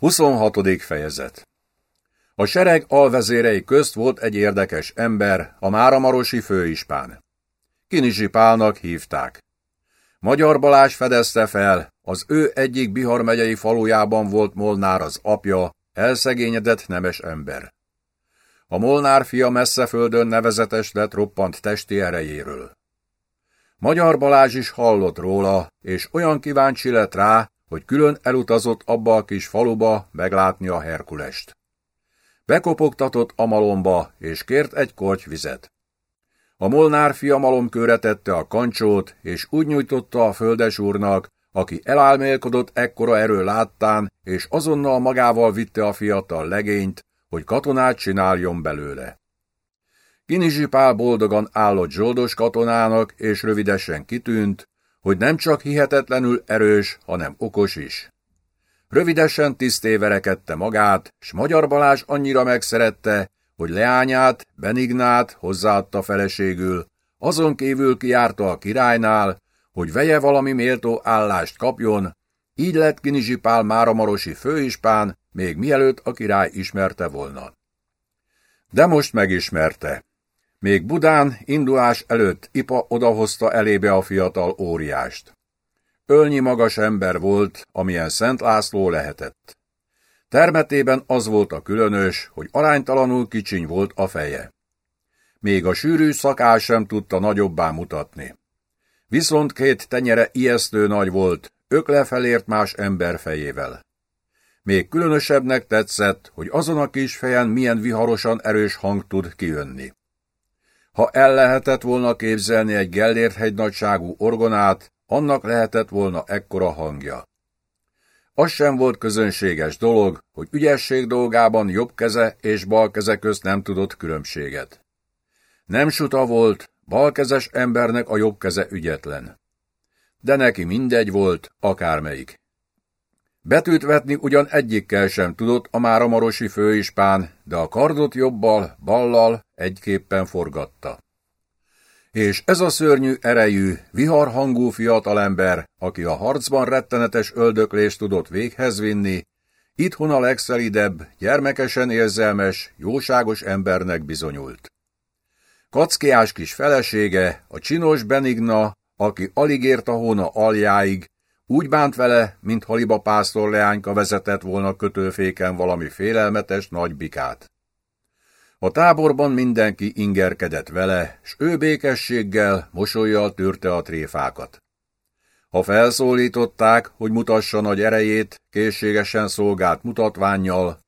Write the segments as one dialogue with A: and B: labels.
A: 26. fejezet A sereg alvezérei közt volt egy érdekes ember, a Máramarosi főispán. Kinizsi Pálnak hívták. Magyar Balázs fedezte fel, az ő egyik Bihar megyei falujában volt Molnár az apja, elszegényedett nemes ember. A Molnár fia messze földön nevezetes lett roppant testi erejéről. Magyar Balázs is hallott róla, és olyan kíváncsi lett rá, hogy külön elutazott abba a kis faluba meglátni a Herkulest. Bekopogtatott a malomba, és kért egy korty vizet. A molnár fia malomkőre tette a kancsót, és úgy nyújtotta a földes úrnak, aki elálmélkodott ekkora erő láttán, és azonnal magával vitte a fiatal legényt, hogy katonát csináljon belőle. Kinizsi Pál boldogan állott zsoldos katonának, és rövidesen kitűnt, hogy nem csak hihetetlenül erős, hanem okos is. Rövidesen tiszté verekedte magát, s Magyar Balázs annyira megszerette, hogy leányát, Benignát hozzáadta feleségül, azon kívül kiárta a királynál, hogy veje valami méltó állást kapjon, így lett Kinizsi Pál Máramarosi főispán, még mielőtt a király ismerte volna. De most megismerte. Még Budán indulás előtt Ipa odahozta elébe a fiatal óriást. Ölnyi magas ember volt, amilyen Szent László lehetett. Termetében az volt a különös, hogy aránytalanul kicsiny volt a feje. Még a sűrű szakál sem tudta nagyobbá mutatni. Viszont két tenyere ijesztő nagy volt, öklefelért más ember fejével. Még különösebbnek tetszett, hogy azon a kis fejen milyen viharosan erős hang tud kijönni. Ha el lehetett volna képzelni egy Gellért hegynagyságú orgonát, annak lehetett volna ekkora hangja. Az sem volt közönséges dolog, hogy ügyesség dolgában jobb keze és bal keze közt nem tudott különbséget. Nem suta volt, balkezes embernek a jobb keze ügyetlen. De neki mindegy volt, akármelyik. Betűt vetni ugyan egyikkel sem tudott a máramarosi főispán, de a kardot jobbal, ballal egyképpen forgatta. És ez a szörnyű erejű, viharhangú fiatalember, aki a harcban rettenetes öldöklést tudott véghez vinni, itthon a legszelidebb, gyermekesen érzelmes, jóságos embernek bizonyult. Kackiás kis felesége, a csinos Benigna, aki alig ért a hóna aljáig, úgy bánt vele, mint Haliba pásztor leányka vezetett volna kötőféken valami félelmetes nagy bikát. A táborban mindenki ingerkedett vele, s ő békességgel, mosolyjal tűrte a tréfákat. Ha felszólították, hogy mutassa nagy erejét, készségesen szolgált mutatványjal,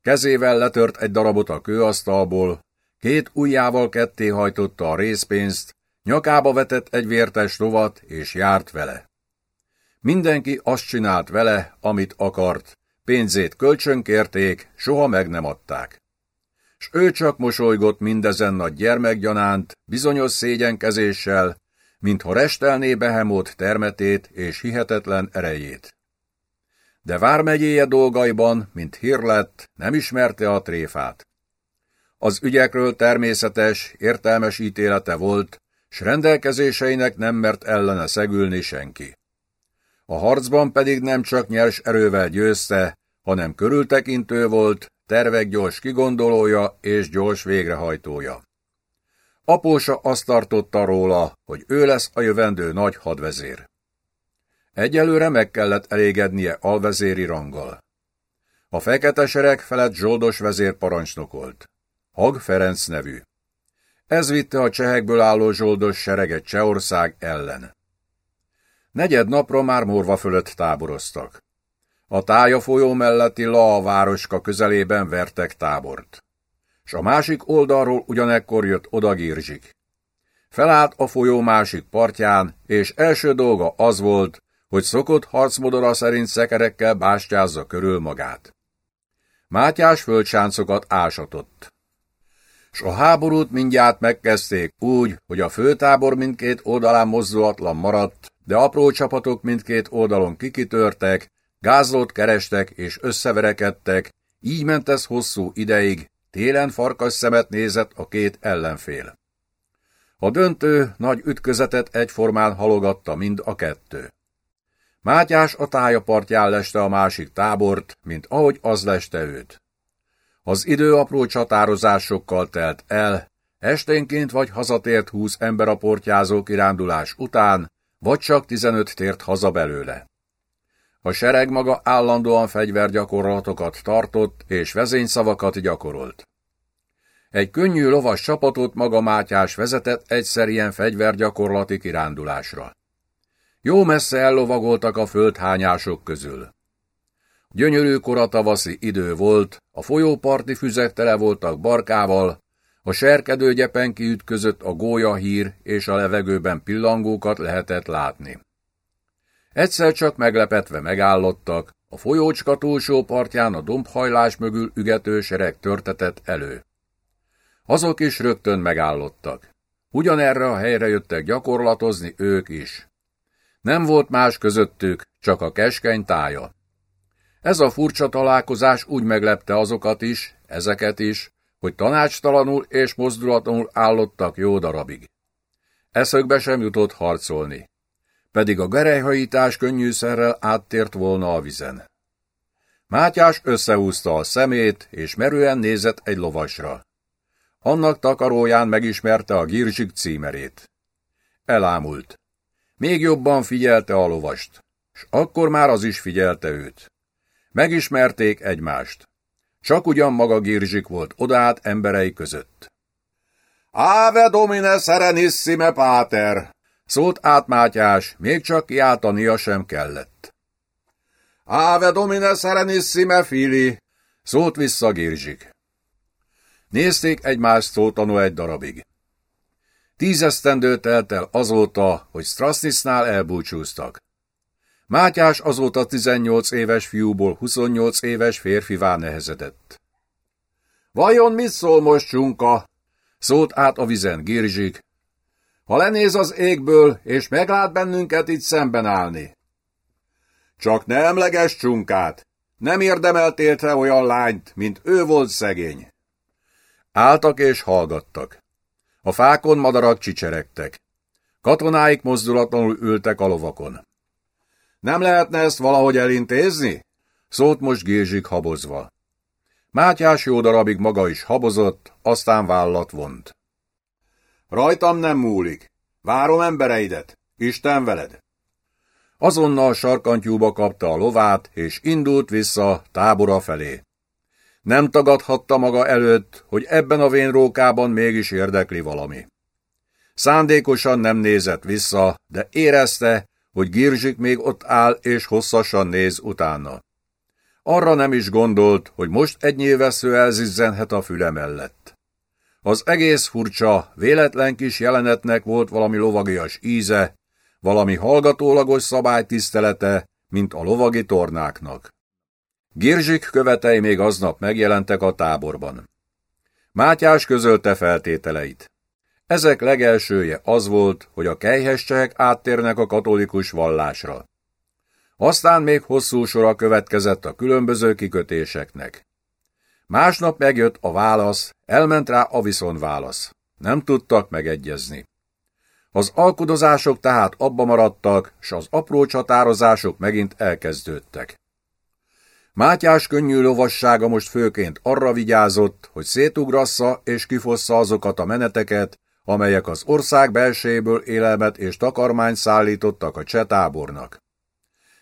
A: kezével letört egy darabot a kőasztalból, két ujjával ketté hajtotta a részpénzt, nyakába vetett egy vértes rovat, és járt vele. Mindenki azt csinált vele, amit akart, pénzét kölcsönkérték, soha meg nem adták. S ő csak mosolygott mindezen nagy gyermekgyanánt, bizonyos szégyenkezéssel, mintha restelné Behemót termetét és hihetetlen erejét. De vármegyéje dolgaiban, mint hír lett, nem ismerte a tréfát. Az ügyekről természetes, értelmes ítélete volt, s rendelkezéseinek nem mert ellene szegülni senki a harcban pedig nem csak nyers erővel győzte, hanem körültekintő volt, tervek gyors kigondolója és gyors végrehajtója. Apósa azt tartotta róla, hogy ő lesz a jövendő nagy hadvezér. Egyelőre meg kellett elégednie alvezéri ranggal. A fekete sereg felett zsoldos vezér parancsnokolt. Hag Ferenc nevű. Ez vitte a csehekből álló zsoldos sereget Csehország ellen. Negyed napra már morva fölött táboroztak. A tája folyó melletti Laa városka közelében vertek tábort. S a másik oldalról ugyanekkor jött oda. Felállt a folyó másik partján, és első dolga az volt, hogy szokott harcmodora szerint szekerekkel bástyázza körül magát. Mátyás földsáncokat ásatott. S a háborút mindjárt megkezdték úgy, hogy a főtábor mindkét oldalán mozdulatlan maradt, de apró csapatok mindkét oldalon kikitörtek, gázlót kerestek és összeverekedtek, így ment ez hosszú ideig, télen farkas szemet nézett a két ellenfél. A döntő nagy ütközetet egyformán halogatta mind a kettő. Mátyás a tájapartján leste a másik tábort, mint ahogy az leste őt. Az idő apró csatározásokkal telt el, esténként vagy hazatért húsz ember a portyázó kirándulás után, vagy csak tizenöt tért haza belőle. A sereg maga állandóan fegyvergyakorlatokat tartott és vezényszavakat gyakorolt. Egy könnyű lovas csapatot maga Mátyás vezetett egyszer ilyen fegyvergyakorlati kirándulásra. Jó messze ellovagoltak a földhányások közül. Gyönyörű kora tavaszi idő volt, a folyóparti füzek tele voltak barkával, a serkedő gyepen kiütközött a gólya hír, és a levegőben pillangókat lehetett látni. Egyszer csak meglepetve megállottak, a folyócska túlsó partján a dombhajlás mögül ügető sereg törtetett elő. Azok is rögtön megállottak. Ugyanerre a helyre jöttek gyakorlatozni ők is. Nem volt más közöttük, csak a keskeny tája. Ez a furcsa találkozás úgy meglepte azokat is, ezeket is, hogy tanácstalanul és mozdulatlanul állottak jó darabig. Eszökbe sem jutott harcolni, pedig a gerejhajítás könnyűszerrel áttért volna a vizen. Mátyás összehúzta a szemét, és merően nézett egy lovasra. Annak takaróján megismerte a Girzsik címerét. Elámult. Még jobban figyelte a lovast, s akkor már az is figyelte őt. Megismerték egymást. Csak ugyan maga Girzsik volt odaát emberei között. Ave domine serenissime pater! Szólt át Mátyás, még csak kiáltania sem kellett. Ave domine serenissime fili! Szólt vissza Girzsik. Nézték egymást szótanú egy darabig. Tízesztendő telt el azóta, hogy Strasznisznál elbúcsúztak. Mátyás azóta 18 éves fiúból 28 éves férfivá nehezedett. Vajon mit szól most, csunka? Szólt át a vizen Girzsik. Ha lenéz az égből, és meglát bennünket itt szemben állni. Csak ne emleges csunkát. Nem érdemeltél te olyan lányt, mint ő volt szegény. Álltak és hallgattak. A fákon madarak csicseregtek. Katonáik mozdulatlanul ültek a lovakon. Nem lehetne ezt valahogy elintézni? Szólt most Gézsik habozva. Mátyás jó darabig maga is habozott, aztán vállat vont. Rajtam nem múlik. Várom embereidet. Isten veled. Azonnal sarkantyúba kapta a lovát, és indult vissza tábora felé. Nem tagadhatta maga előtt, hogy ebben a vénrókában mégis érdekli valami. Szándékosan nem nézett vissza, de érezte, hogy Girzsik még ott áll és hosszasan néz utána. Arra nem is gondolt, hogy most egy nyilvessző elzizzenhet a füle mellett. Az egész furcsa, véletlen kis jelenetnek volt valami lovagias íze, valami hallgatólagos szabálytisztelete, mint a lovagi tornáknak. Girzsik követei még aznap megjelentek a táborban. Mátyás közölte feltételeit. Ezek legelsője az volt, hogy a kejhes csehek áttérnek a katolikus vallásra. Aztán még hosszú sora következett a különböző kikötéseknek. Másnap megjött a válasz, elment rá a viszonválasz. Nem tudtak megegyezni. Az alkudozások tehát abba maradtak, s az apró csatározások megint elkezdődtek. Mátyás könnyű lovassága most főként arra vigyázott, hogy szétugrassza és kifossza azokat a meneteket, amelyek az ország belséből élelmet és takarmányt szállítottak a csetábornak.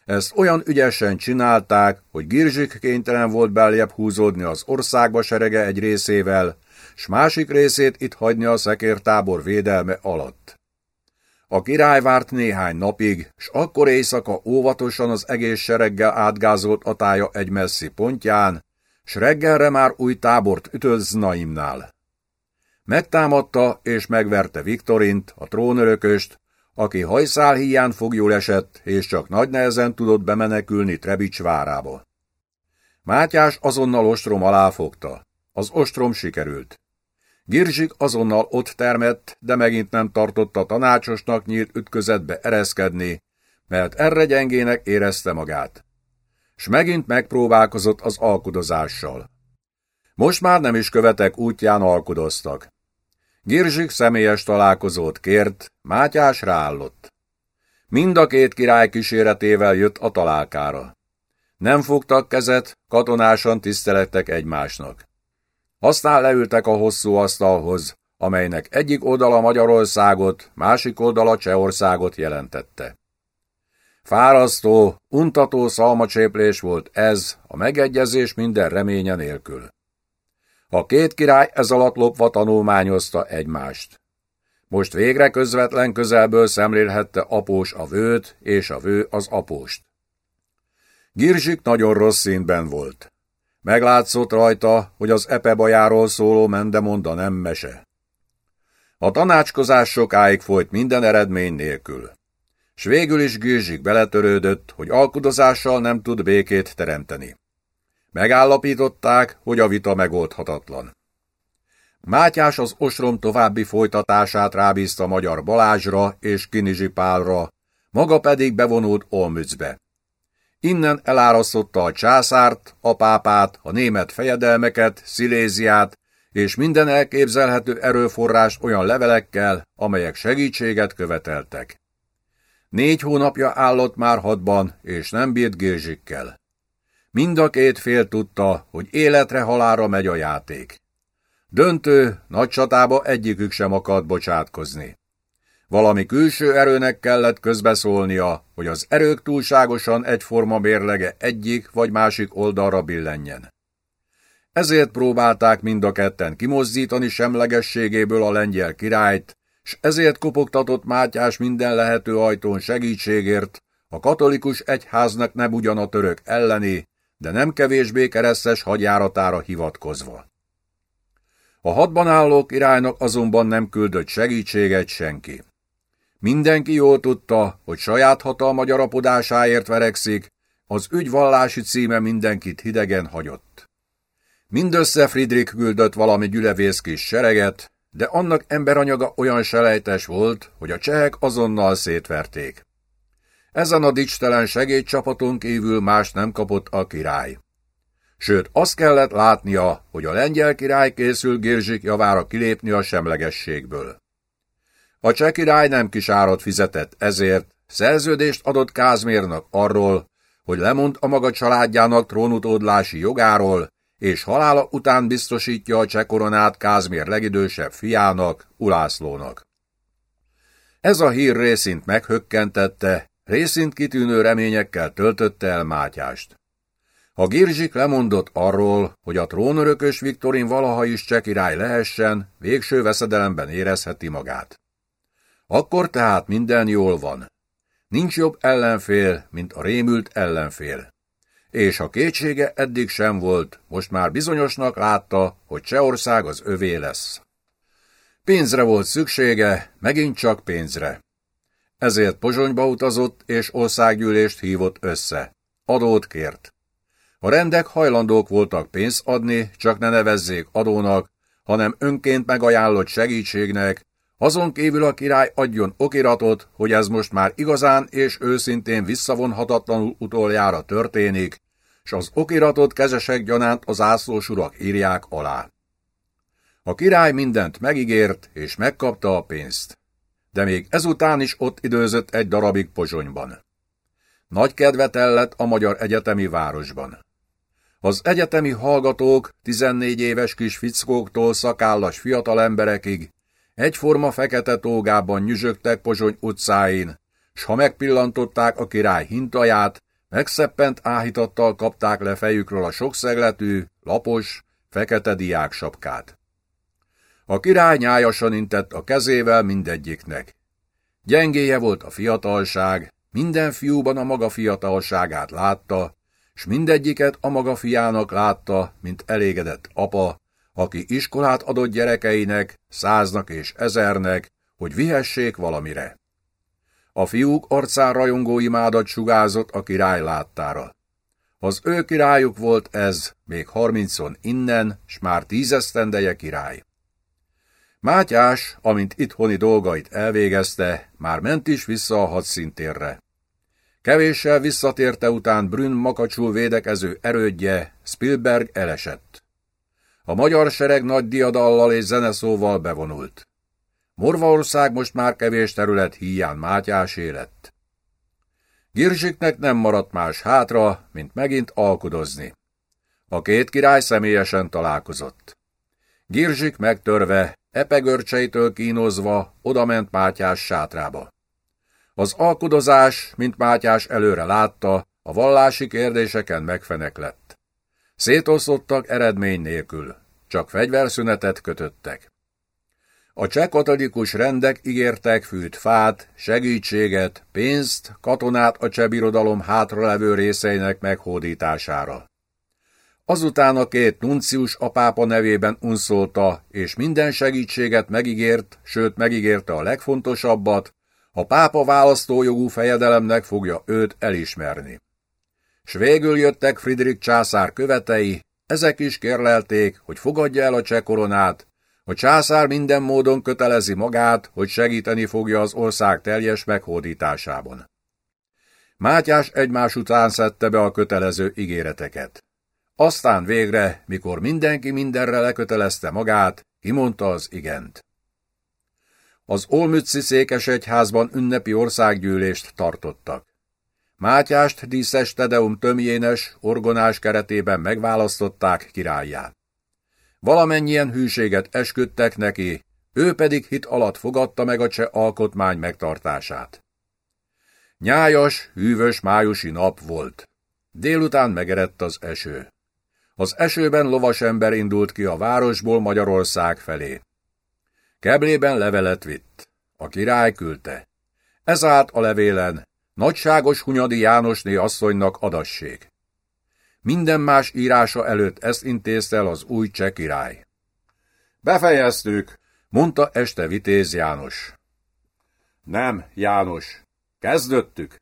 A: Ezt olyan ügyesen csinálták, hogy Girzsik kénytelen volt beljebb húzódni az országba serege egy részével, s másik részét itt hagyni a szekértábor védelme alatt. A király várt néhány napig, s akkor éjszaka óvatosan az egész sereggel átgázolt a tája egy messzi pontján, s reggelre már új tábort ütött Znaimnál. Megtámadta és megverte Viktorint, a trónörököst, aki hajszál hiány fogjul esett, és csak nagy nehezen tudott bemenekülni Trebics várába. Mátyás azonnal ostrom alá fogta. Az ostrom sikerült. Girzsik azonnal ott termett, de megint nem tartotta tanácsosnak nyílt ütközetbe ereszkedni, mert erre gyengének érezte magát. S megint megpróbálkozott az alkudozással. Most már nem is követek útján alkudoztak. Girzsik személyes találkozót kért, Mátyás ráállott. Mind a két király kíséretével jött a találkára. Nem fogtak kezet, katonásan tisztelettek egymásnak. Aztán leültek a hosszú asztalhoz, amelynek egyik oldala Magyarországot, másik oldala Csehországot jelentette. Fárasztó, untató szalmacséplés volt ez, a megegyezés minden reménye nélkül. A két király ez alatt lopva tanulmányozta egymást. Most végre közvetlen közelből szemlélhette após a vőt, és a vő az apóst. Girzsik nagyon rossz színben volt. Meglátszott rajta, hogy az epebajáról szóló mendemonda nem mese. A tanácskozás sokáig folyt minden eredmény nélkül. S végül is Girzsik beletörődött, hogy alkudozással nem tud békét teremteni. Megállapították, hogy a vita megoldhatatlan. Mátyás az osrom további folytatását rábízta Magyar Balázsra és Kinizsi Pálra, maga pedig bevonult Olmützbe. Innen elárasztotta a császárt, a pápát, a német fejedelmeket, Sziléziát, és minden elképzelhető erőforrás olyan levelekkel, amelyek segítséget követeltek. Négy hónapja állott már hadban, és nem bírt Gézsikkel. Mind a két fél tudta, hogy életre halára megy a játék. Döntő, nagy csatába egyikük sem akart bocsátkozni. Valami külső erőnek kellett közbeszólnia, hogy az erők túlságosan egyforma mérlege egyik vagy másik oldalra billenjen. Ezért próbálták mind a ketten kimozdítani semlegességéből a lengyel királyt, s ezért kopogtatott Mátyás minden lehető ajtón segítségért, a katolikus egyháznak nem ugyan a török elleni, de nem kevésbé keresztes hadjáratára hivatkozva. A hadban álló királynak azonban nem küldött segítséget senki. Mindenki jól tudta, hogy saját hatalma gyarapodásáért verekszik, az ügyvallási címe mindenkit hidegen hagyott. Mindössze Friedrich küldött valami gyülevész kis sereget, de annak emberanyaga olyan selejtes volt, hogy a csehek azonnal szétverték. Ezen a dicstelen segédcsapaton kívül más nem kapott a király. Sőt, azt kellett látnia, hogy a lengyel király készül Gérzsik javára kilépni a semlegességből. A cseh király nem kis árat fizetett ezért, szerződést adott Kázmérnak arról, hogy lemond a maga családjának trónutódlási jogáról, és halála után biztosítja a cseh koronát Kázmér legidősebb fiának, Ulászlónak. Ez a hír részint meghökkentette, részint kitűnő reményekkel töltötte el Mátyást. A Girzsik lemondott arról, hogy a trónörökös Viktorin valaha is cseh lehessen, végső veszedelemben érezheti magát. Akkor tehát minden jól van. Nincs jobb ellenfél, mint a rémült ellenfél. És a kétsége eddig sem volt, most már bizonyosnak látta, hogy Csehország az övé lesz. Pénzre volt szüksége, megint csak pénzre. Ezért Pozsonyba utazott és országgyűlést hívott össze. Adót kért. A rendek hajlandók voltak pénzt adni, csak ne nevezzék adónak, hanem önként megajánlott segítségnek, azon kívül a király adjon okiratot, hogy ez most már igazán és őszintén visszavonhatatlanul utoljára történik, s az okiratot kezesek gyanánt az ászlós urak írják alá. A király mindent megígért, és megkapta a pénzt. De még ezután is ott időzött egy darabig Pozsonyban. Nagy kedvet ellett a Magyar Egyetemi Városban. Az egyetemi hallgatók 14 éves kis fickóktól szakállas fiatalemberekig egyforma fekete tógában nyüzsögtek Pozsony utcáin, s ha megpillantották a király hintaját, megszeppent áhítattal kapták le fejükről a sokszegletű, lapos, fekete diák. A király nyájasan intett a kezével mindegyiknek. Gyengéje volt a fiatalság, minden fiúban a maga fiatalságát látta, s mindegyiket a maga fiának látta, mint elégedett apa, aki iskolát adott gyerekeinek, száznak és ezernek, hogy vihessék valamire. A fiúk arcán rajongó imádat sugázott a király láttára. Az ő királyuk volt ez, még harmincon innen, s már tízesztendeje király. Mátyás, amint itthoni dolgait elvégezte, már ment is vissza a hadszintérre. Kevéssel visszatérte után Brünn makacsul védekező erődje, Spielberg elesett. A magyar sereg nagy diadallal és zeneszóval bevonult. Morvaország most már kevés terület híján Mátyás lett. Girzsiknek nem maradt más hátra, mint megint alkudozni. A két király személyesen találkozott. Girzsik megtörve, epegörcseitől kínozva, odament Mátyás sátrába. Az alkudozás, mint Mátyás előre látta, a vallási kérdéseken megfenek lett. Szétosztottak eredmény nélkül, csak fegyverszünetet kötöttek. A cseh rendek ígértek fűt fát, segítséget, pénzt, katonát a cseh birodalom hátralevő részeinek meghódítására. Azután a két nuncius a pápa nevében unszolta, és minden segítséget megígért, sőt megígérte a legfontosabbat, a pápa választójogú fejedelemnek fogja őt elismerni. S végül jöttek Friedrich császár követei, ezek is kérlelték, hogy fogadja el a cseh koronát, a császár minden módon kötelezi magát, hogy segíteni fogja az ország teljes meghódításában. Mátyás egymás után szedte be a kötelező ígéreteket. Aztán végre, mikor mindenki mindenre lekötelezte magát, kimondta az igent. Az Olmützi székesegyházban ünnepi országgyűlést tartottak. Mátyást díszes Tedeum tömjénes, orgonás keretében megválasztották királyát. Valamennyien hűséget esküdtek neki, ő pedig hit alatt fogadta meg a cseh alkotmány megtartását. Nyájas, hűvös májusi nap volt. Délután megerett az eső. Az esőben lovas ember indult ki a városból Magyarország felé. Keblében levelet vitt. A király küldte. Ez állt a levélen. Nagyságos Hunyadi Jánosné asszonynak adassék. Minden más írása előtt ezt intézte el az új cseh király. Befejeztük, mondta este Vitéz János. Nem, János, kezdöttük.